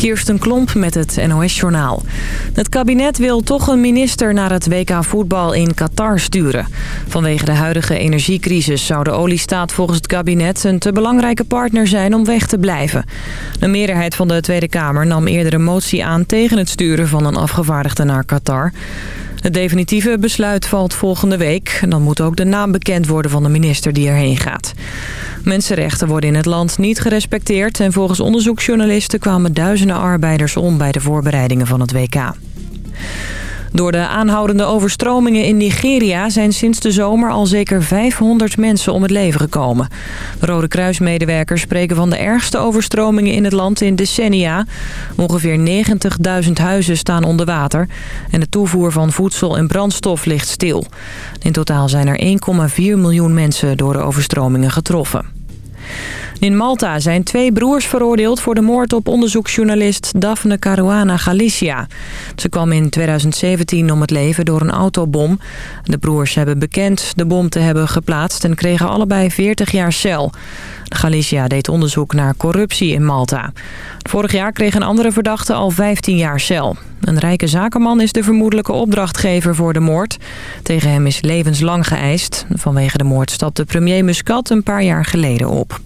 Kirsten Klomp met het NOS-journaal. Het kabinet wil toch een minister naar het WK voetbal in Qatar sturen. Vanwege de huidige energiecrisis zou de oliestaat volgens het kabinet... een te belangrijke partner zijn om weg te blijven. De meerderheid van de Tweede Kamer nam eerder een motie aan... tegen het sturen van een afgevaardigde naar Qatar. Het definitieve besluit valt volgende week. En dan moet ook de naam bekend worden van de minister die erheen gaat. Mensenrechten worden in het land niet gerespecteerd... en volgens onderzoeksjournalisten kwamen duizenden arbeiders om... bij de voorbereidingen van het WK. Door de aanhoudende overstromingen in Nigeria zijn sinds de zomer al zeker 500 mensen om het leven gekomen. De Rode Kruismedewerkers spreken van de ergste overstromingen in het land in decennia. Ongeveer 90.000 huizen staan onder water en de toevoer van voedsel en brandstof ligt stil. In totaal zijn er 1,4 miljoen mensen door de overstromingen getroffen. In Malta zijn twee broers veroordeeld voor de moord op onderzoeksjournalist Daphne Caruana Galicia. Ze kwam in 2017 om het leven door een autobom. De broers hebben bekend de bom te hebben geplaatst en kregen allebei 40 jaar cel. Galicia deed onderzoek naar corruptie in Malta. Vorig jaar kreeg een andere verdachte al 15 jaar cel. Een rijke zakenman is de vermoedelijke opdrachtgever voor de moord. Tegen hem is levenslang geëist. Vanwege de moord stapte premier Muscat een paar jaar geleden op.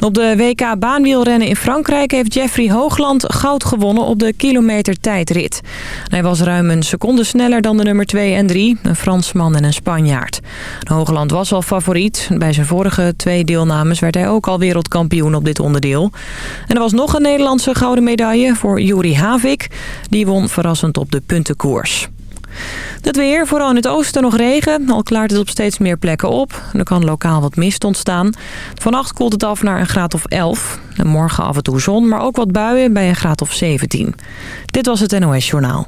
Op de WK baanwielrennen in Frankrijk heeft Jeffrey Hoogland goud gewonnen op de kilometer tijdrit. Hij was ruim een seconde sneller dan de nummer 2 en 3, een Fransman en een Spanjaard. Hoogland was al favoriet. Bij zijn vorige twee deelnames werd hij ook al wereldkampioen op dit onderdeel. En er was nog een Nederlandse gouden medaille voor Juri Havik. Die won verrassend op de puntenkoers. Het weer, vooral in het oosten nog regen. Al klaart het op steeds meer plekken op. Er kan lokaal wat mist ontstaan. Vannacht koelt het af naar een graad of 11. En morgen af en toe zon, maar ook wat buien bij een graad of 17. Dit was het NOS Journaal.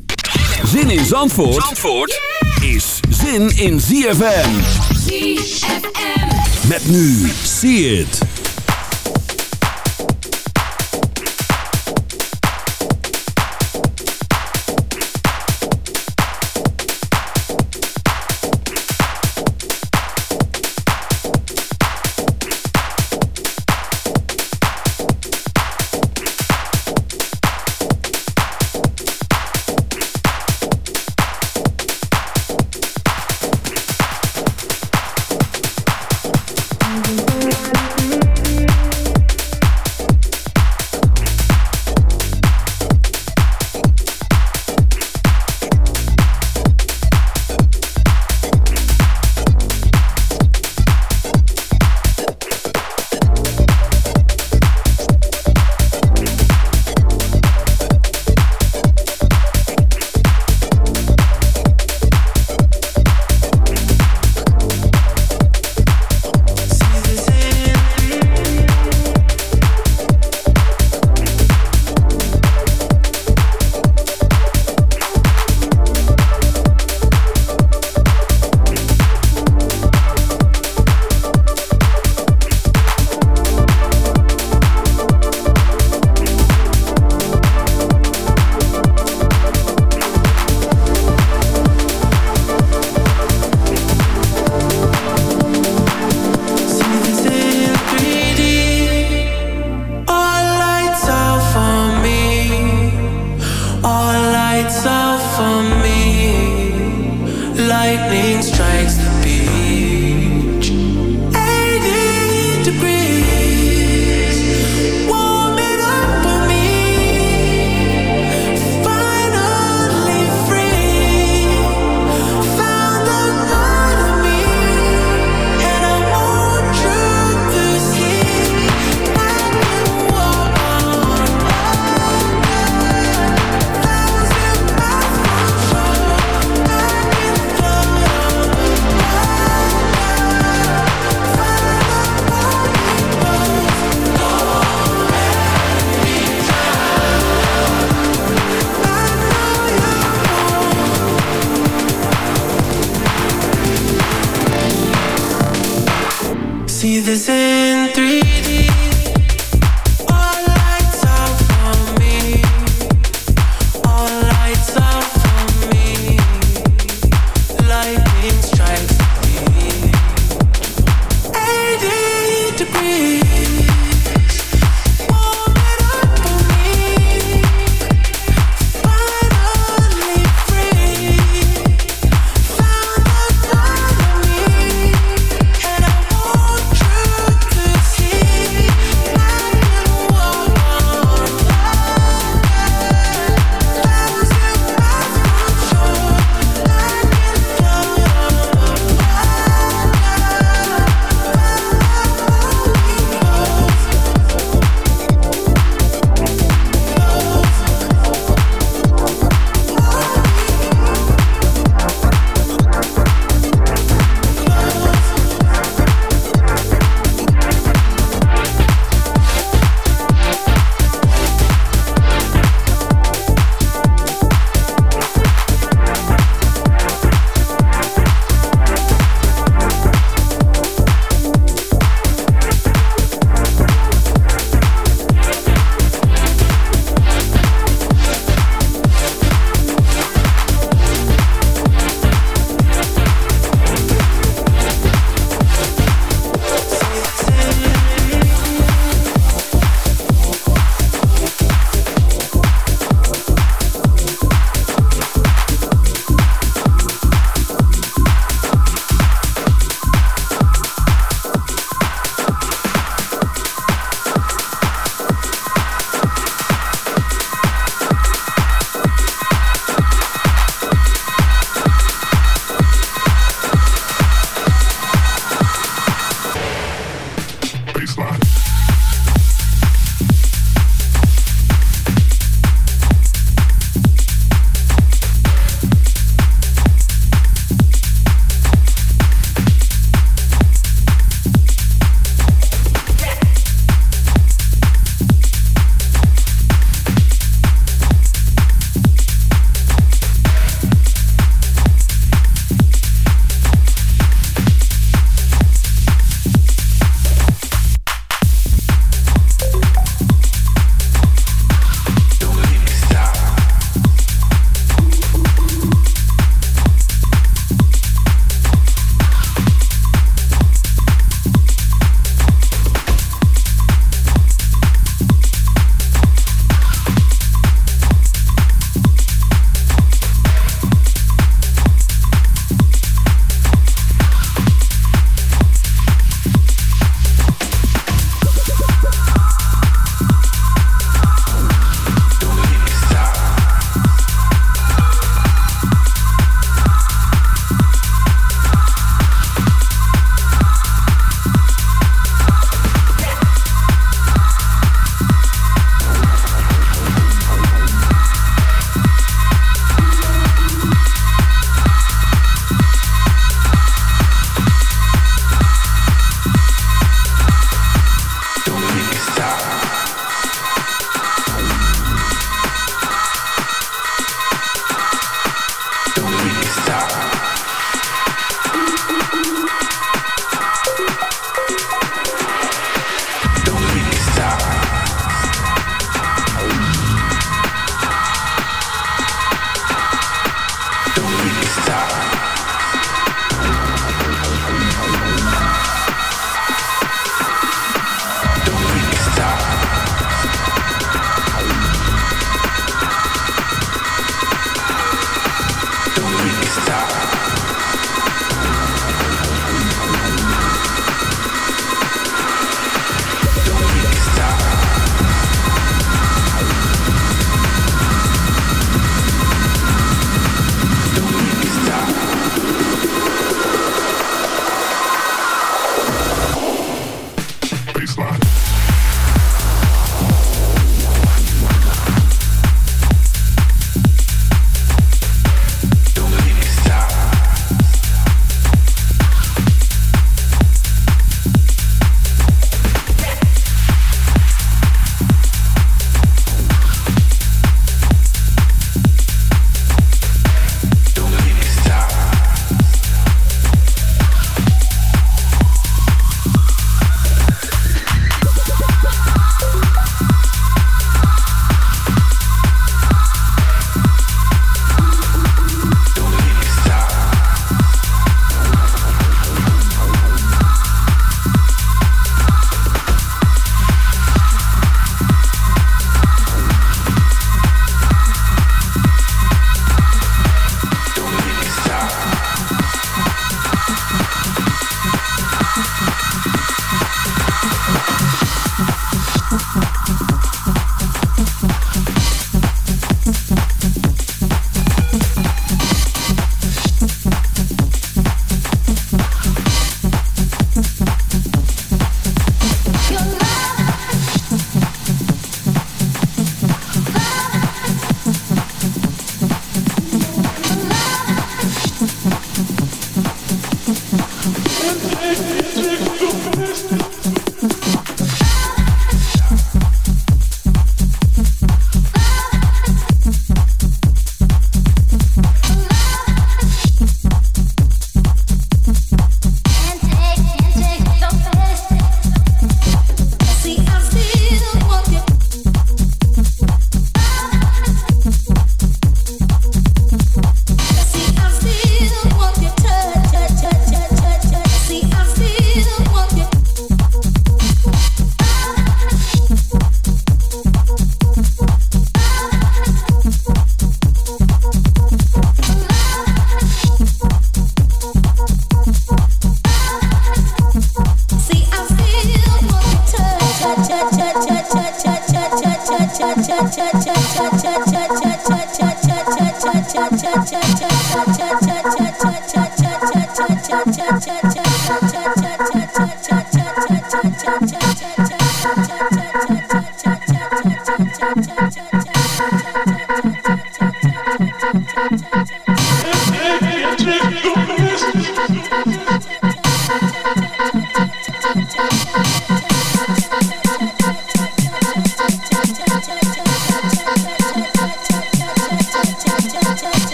Zin in Zandvoort, Zandvoort is zin in ZFM. ZFM. Met nu, see it.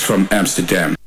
From Amsterdam.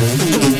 Mm-hmm.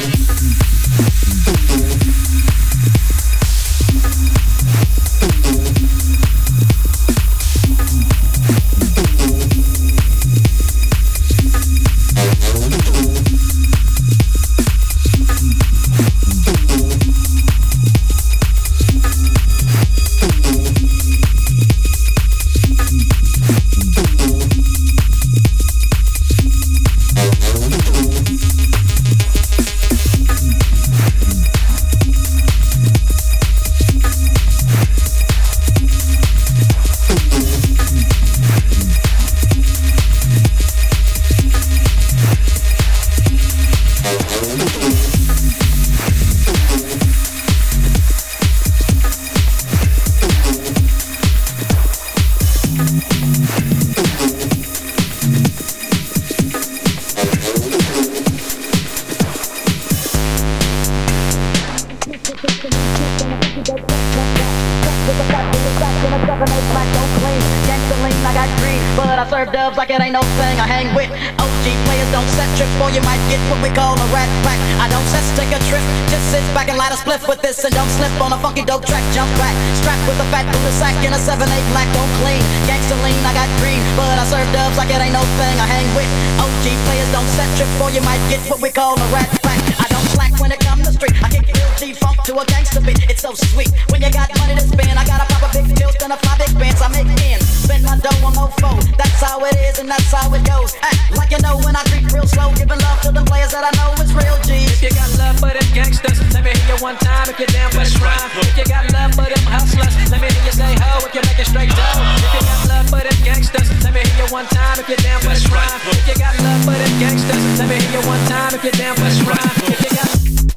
damn what's wrong. If you got love for them hustlers, let me hear you say ho if you're making straight dough. If you got love for them gangsters, let me hear you one time if you're damn what's wrong. If you got love for them gangsters, let me hear you one time if you damn what's wrong. If you got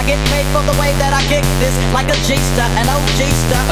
I get paid for the way that I kick this, like a G-star, an OG-star.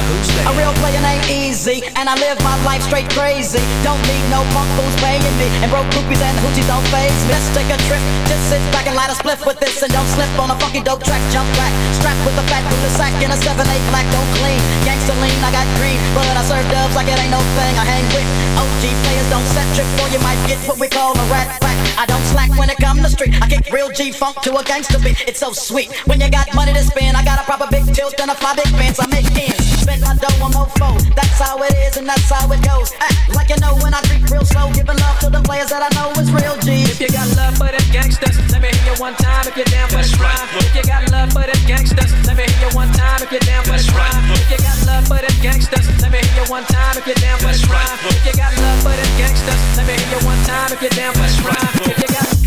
A real player ain't Easy, and I live my life straight crazy. Don't need no punk fools paying me, and broke groupies and hoochies don't phase me. Let's take a trip, just sit back and light a spliff with this, and don't slip on a funky dope track. Jump back, strapped with a fat a sack in a 7-8 black, don't clean. Gangsta lean, I got green, but I serve dubs like it ain't no thing. I hang with OG players, don't set trip, or you might get what we call a rat pack. I don't slack when it come to street. I kick real G funk to a gangster beat. It's so sweet. When you got money to spend, I got a proper big tilt and a fly big fence. I make ends. Spend my dough on mofo. That's how it is and that's how it goes. Act like you know when I drink real slow. Giving love to the players that I know is real G. If you got love for them gangsters, let me hear you one time if you're down for the rhyme. If you got love for them gangsters, let me hear you one time if you're down for the rhyme. If you got love for them gangsters, let me hear you one time if you're down for the rhyme. If you got love for them gangsters, let me hear you one time if you're down for the rhyme. If you got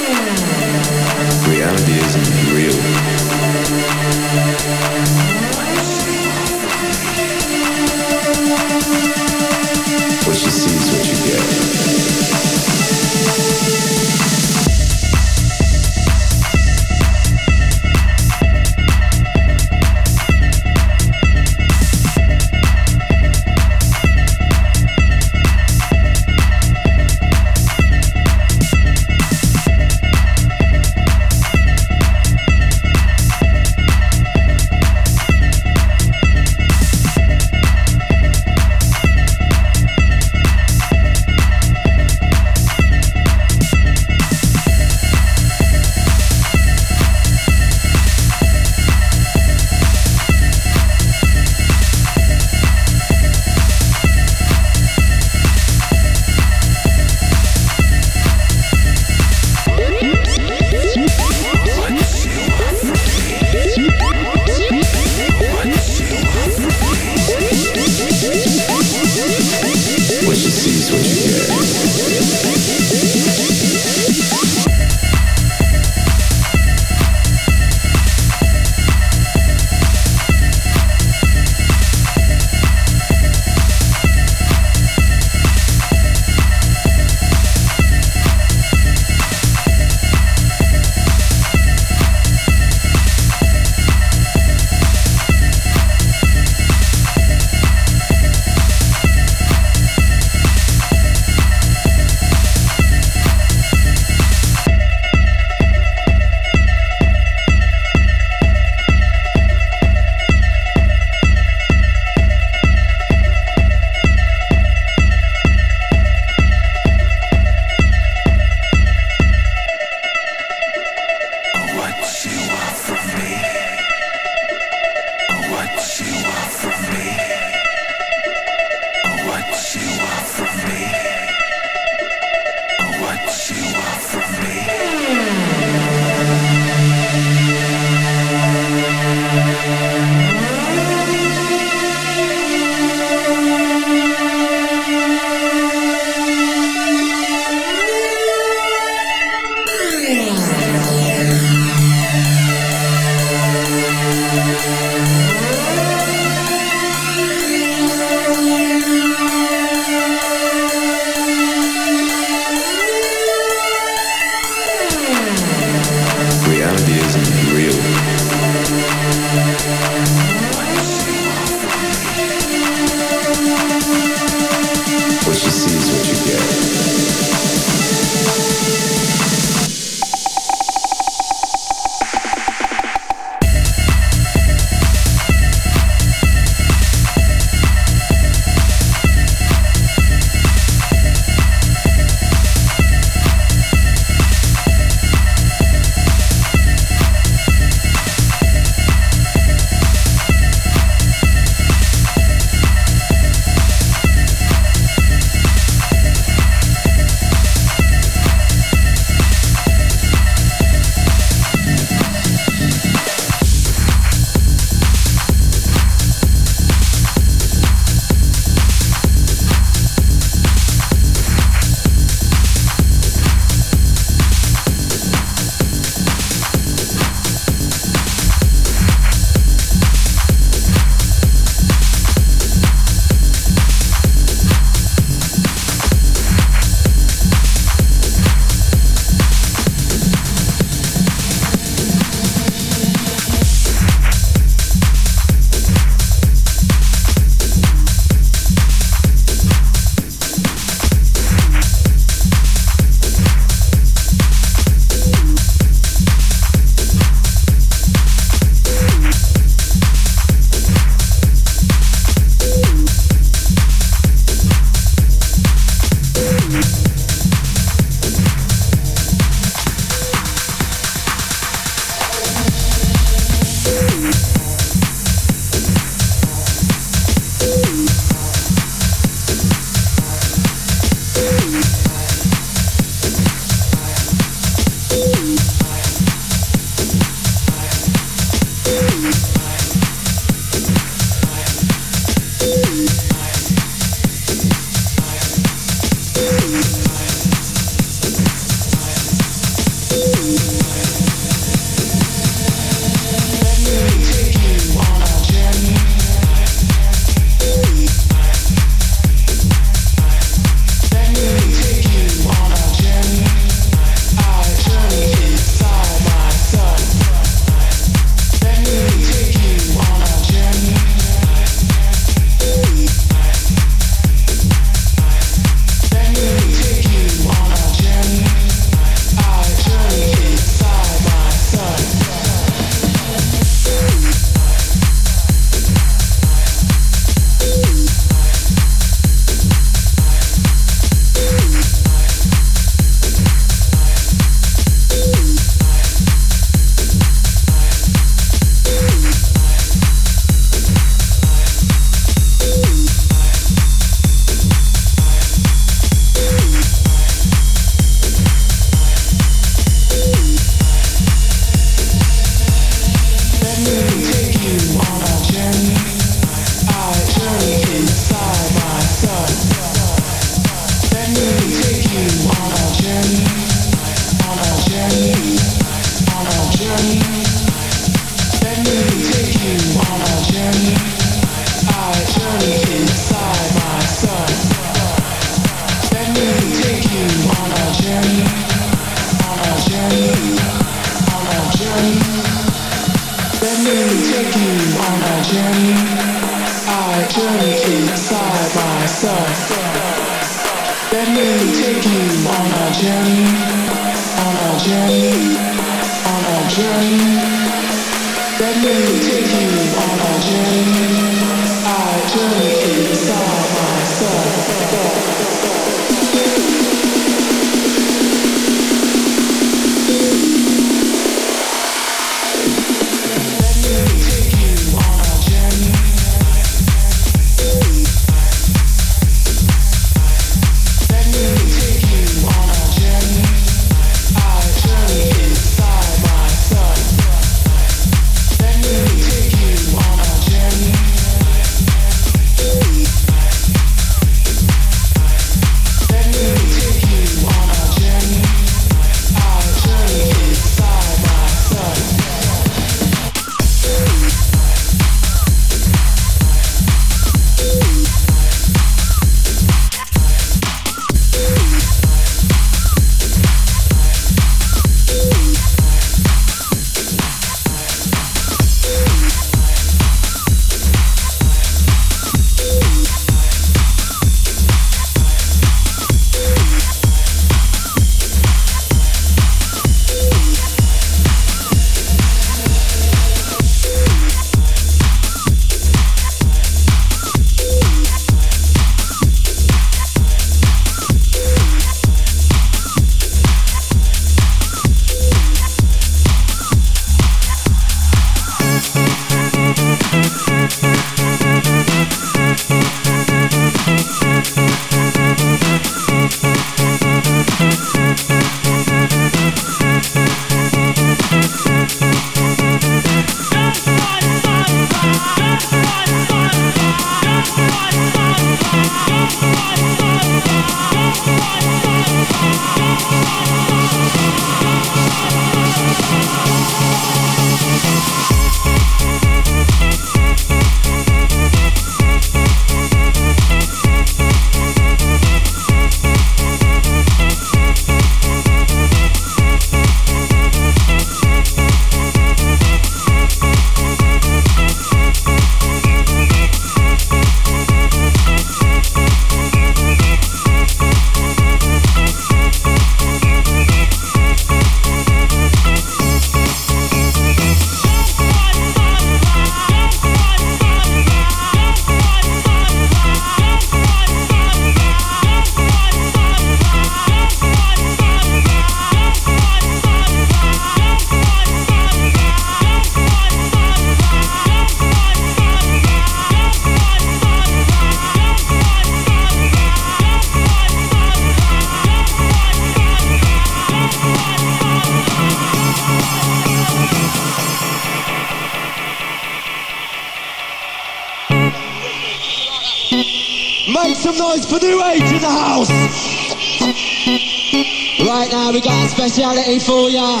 ya.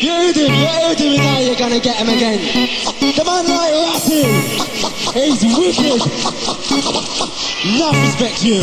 You do, you do, now you're gonna get him again. The man like rapping, he's wicked. Enough respect you.